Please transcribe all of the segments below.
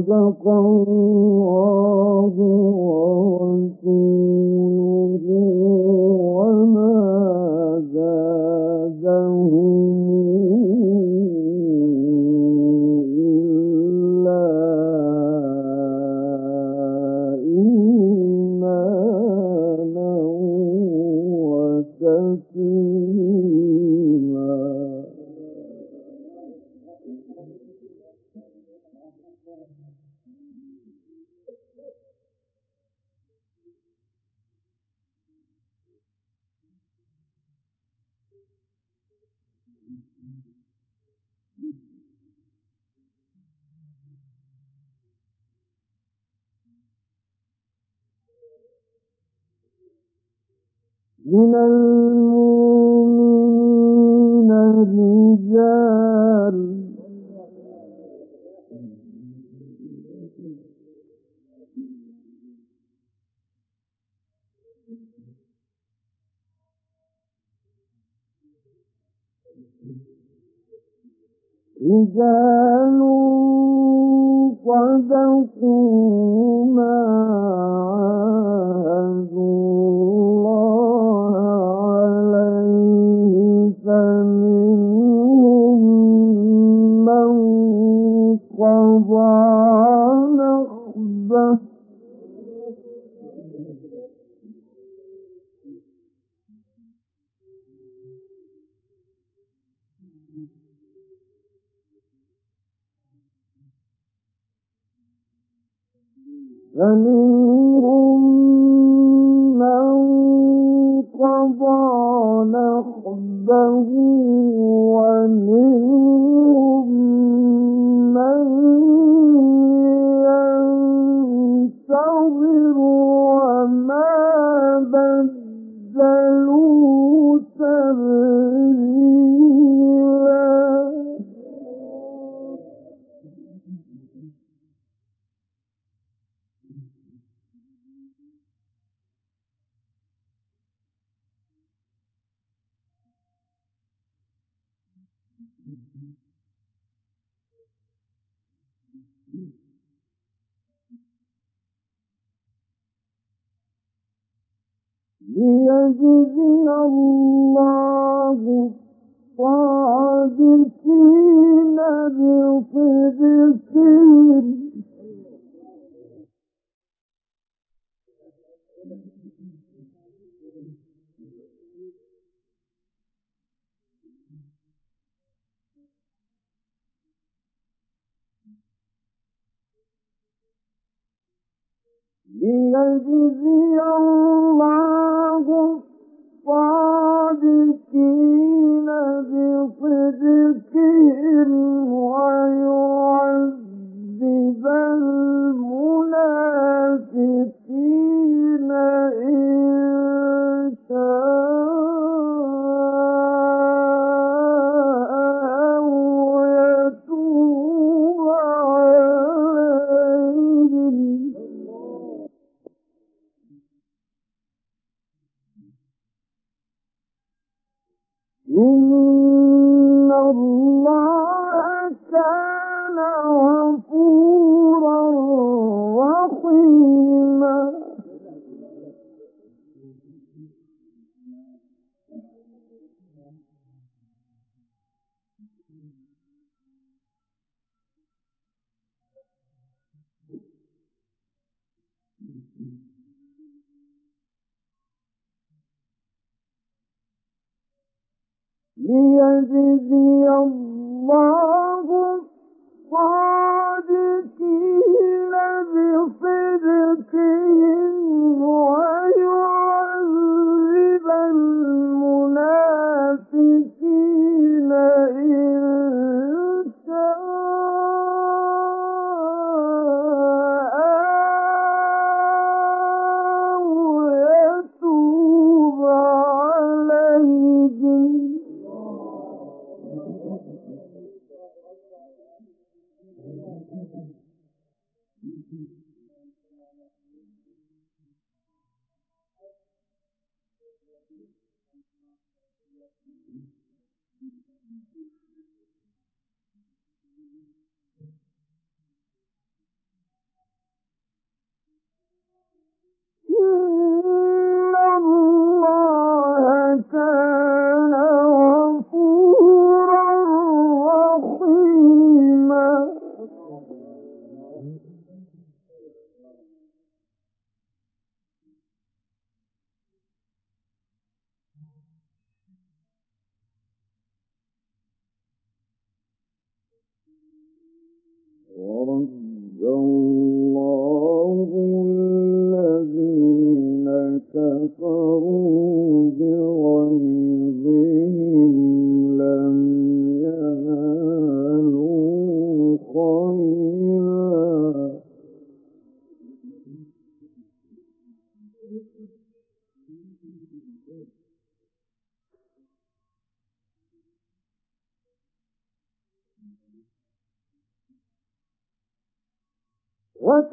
وصدق من رجال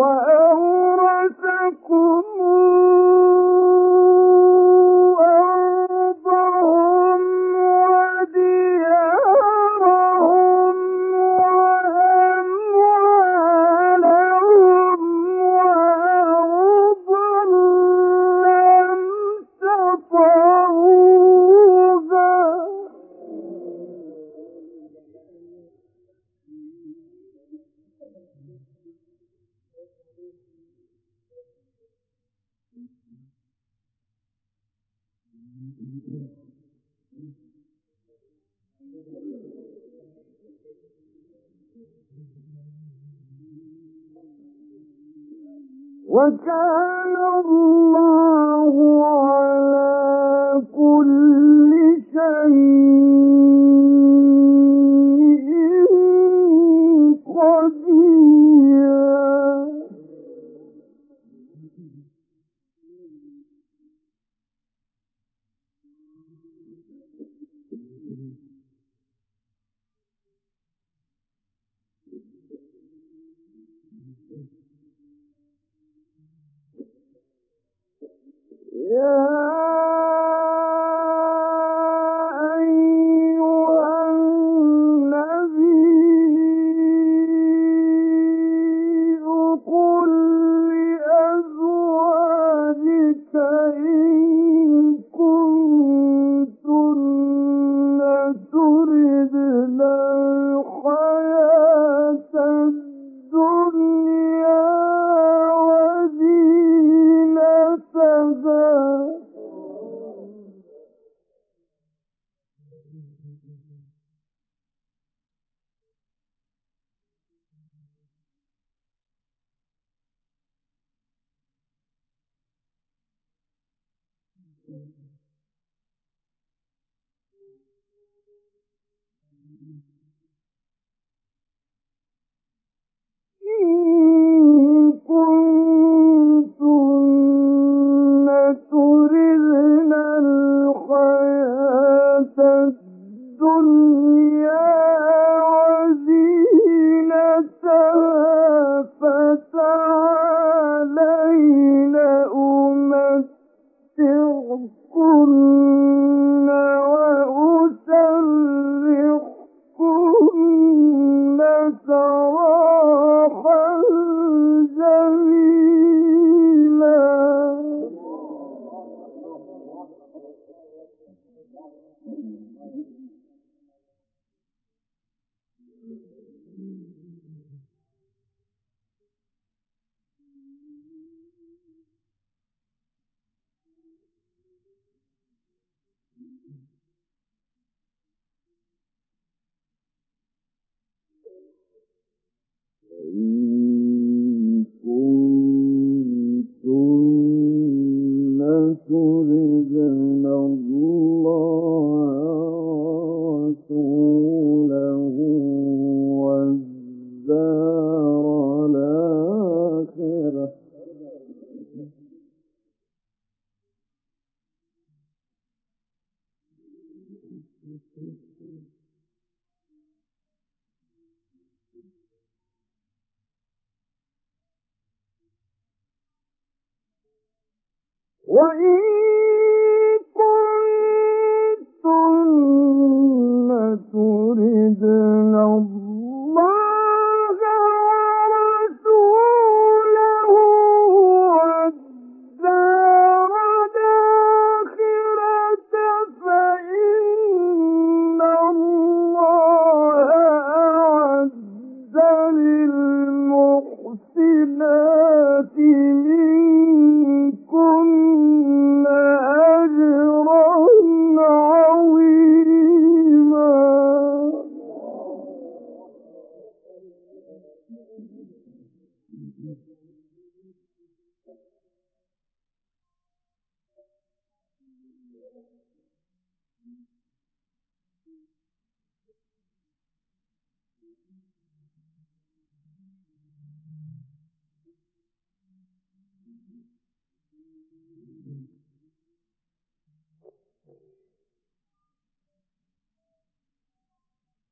وأ...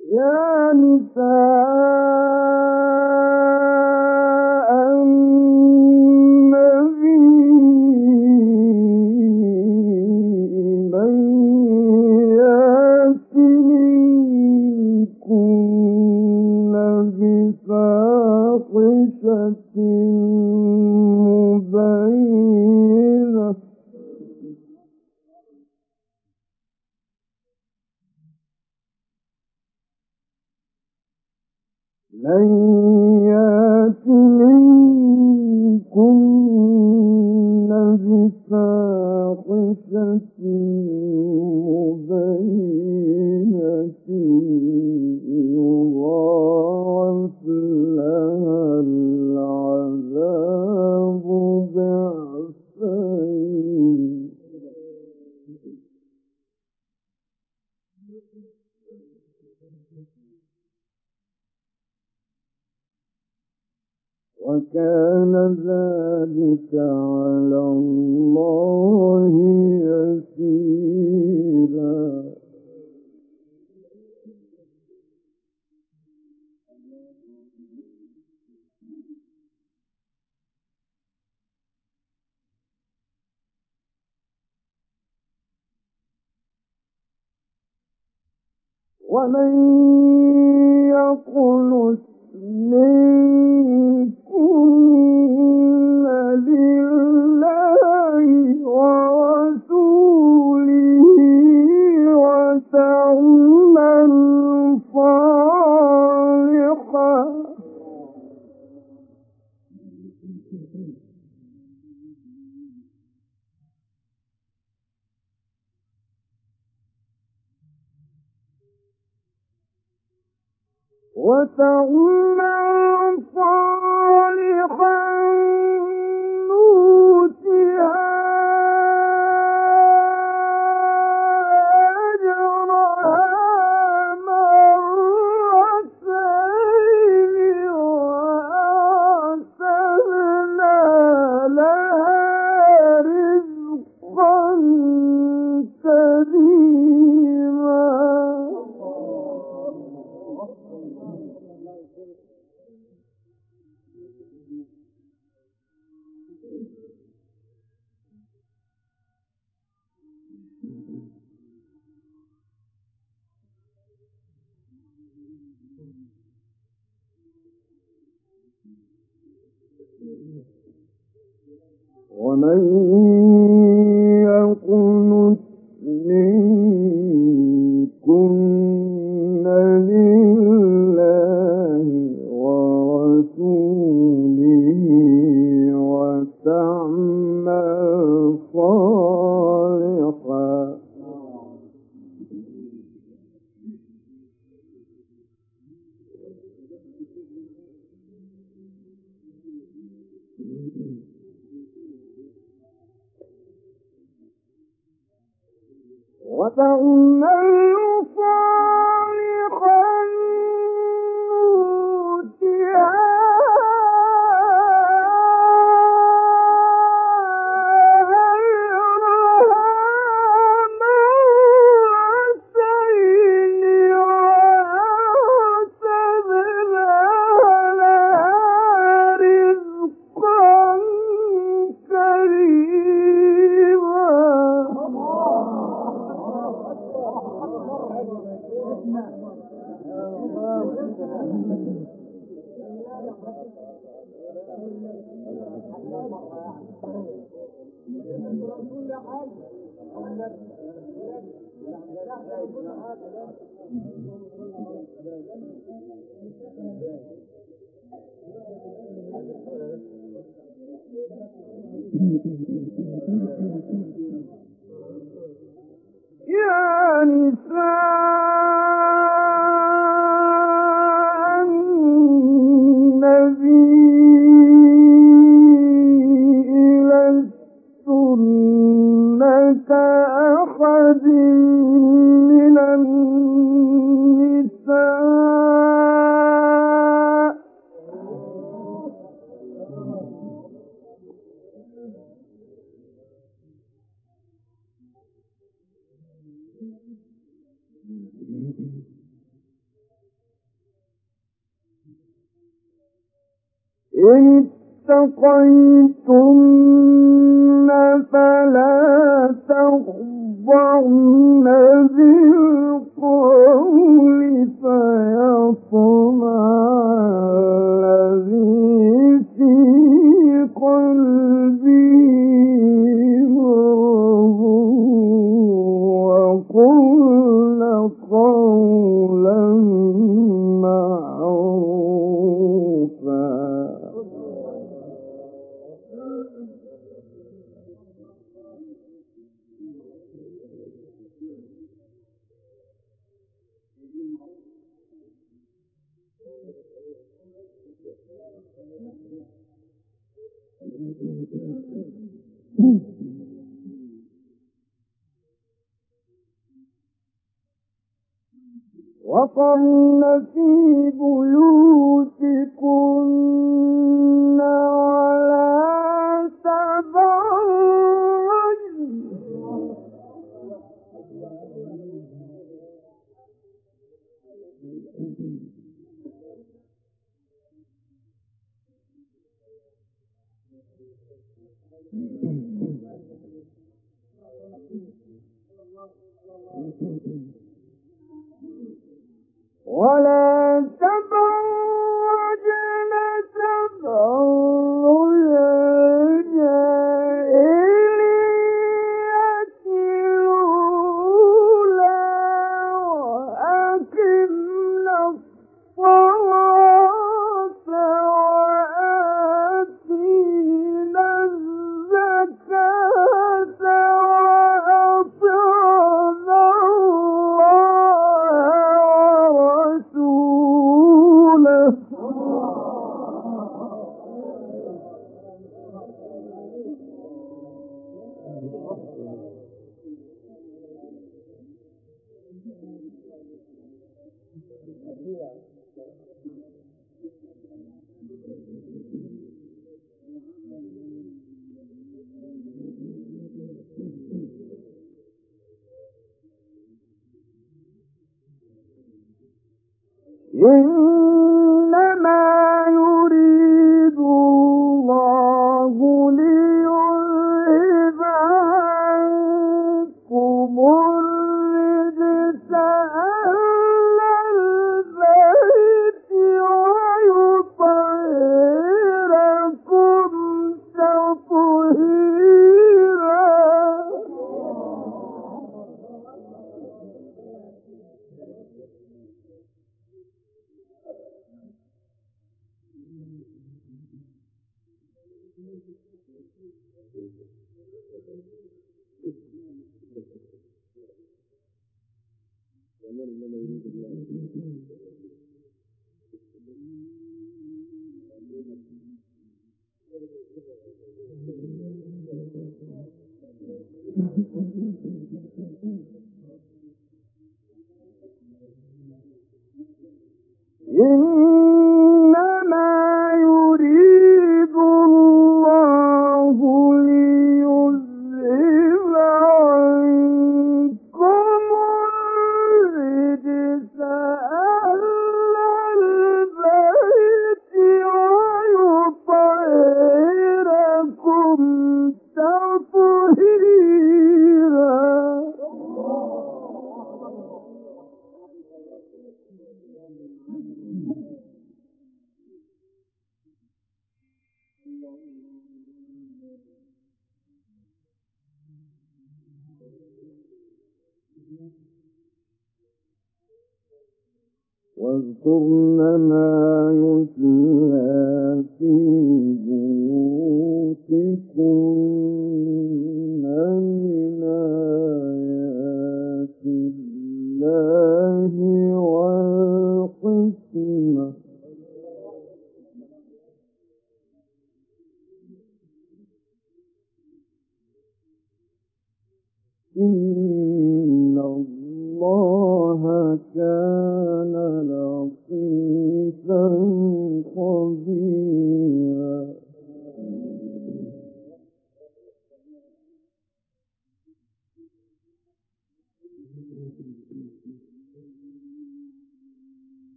يا نساء ومن Thank you. ان وقرن في بيوتكن ولا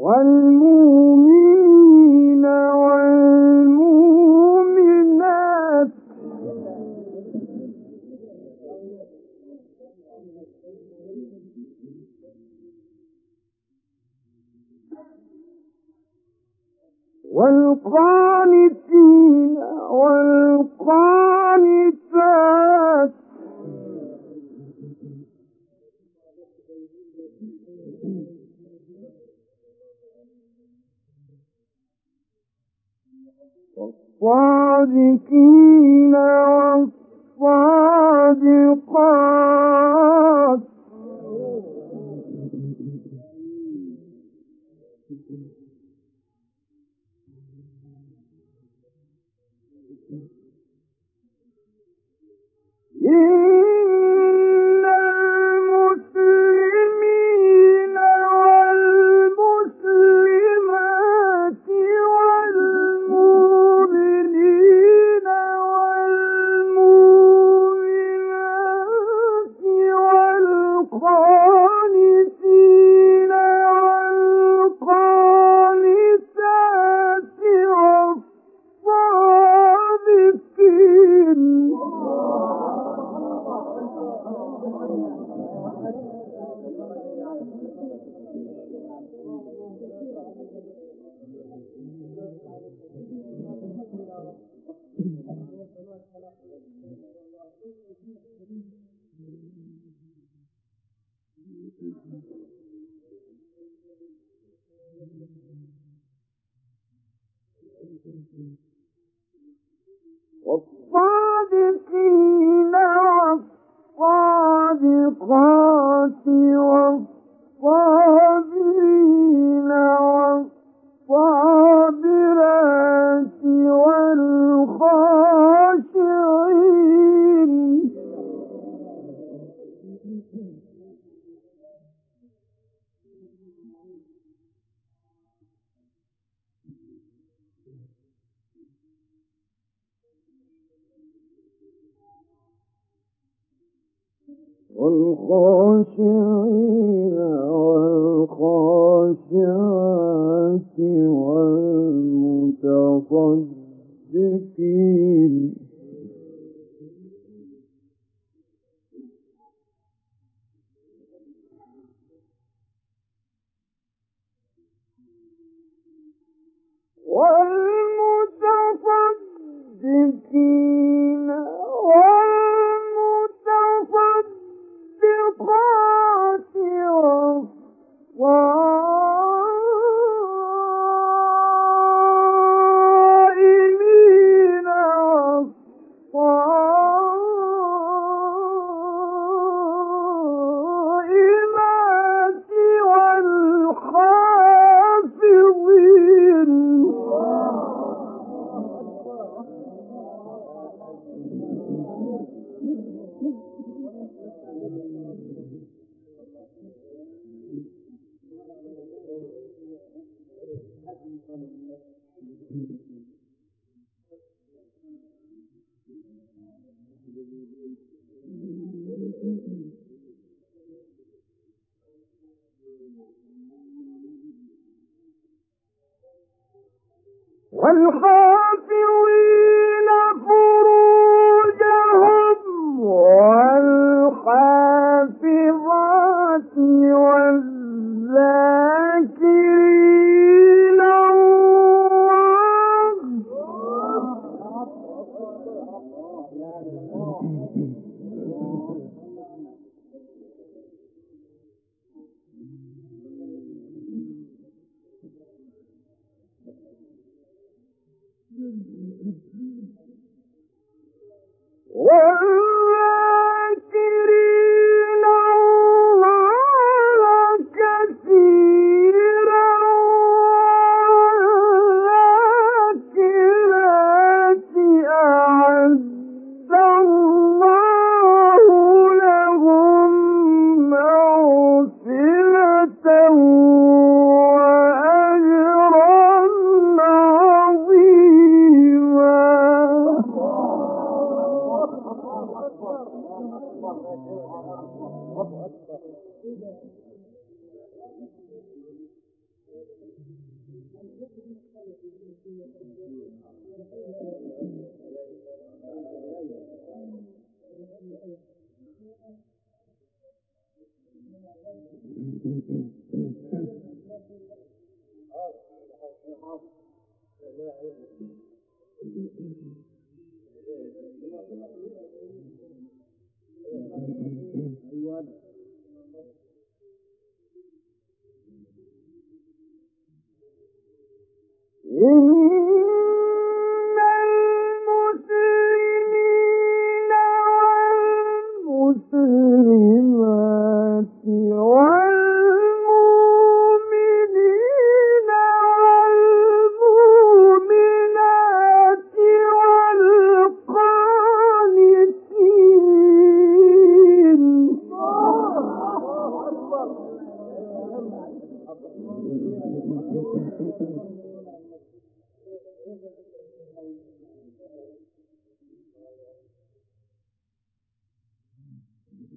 والمؤمنين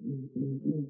嗯嗯嗯。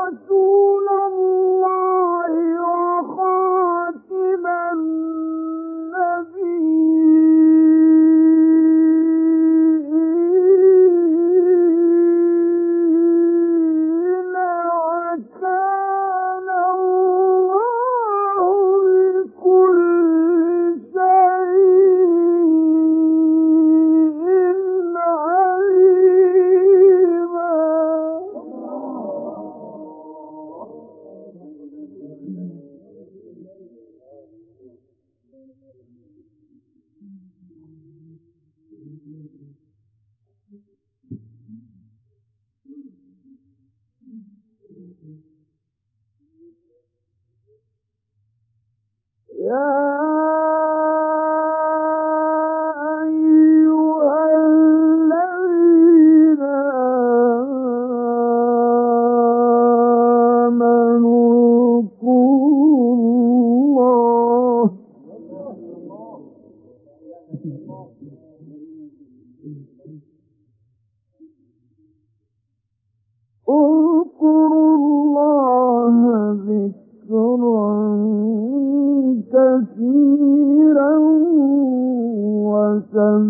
Rasul وكان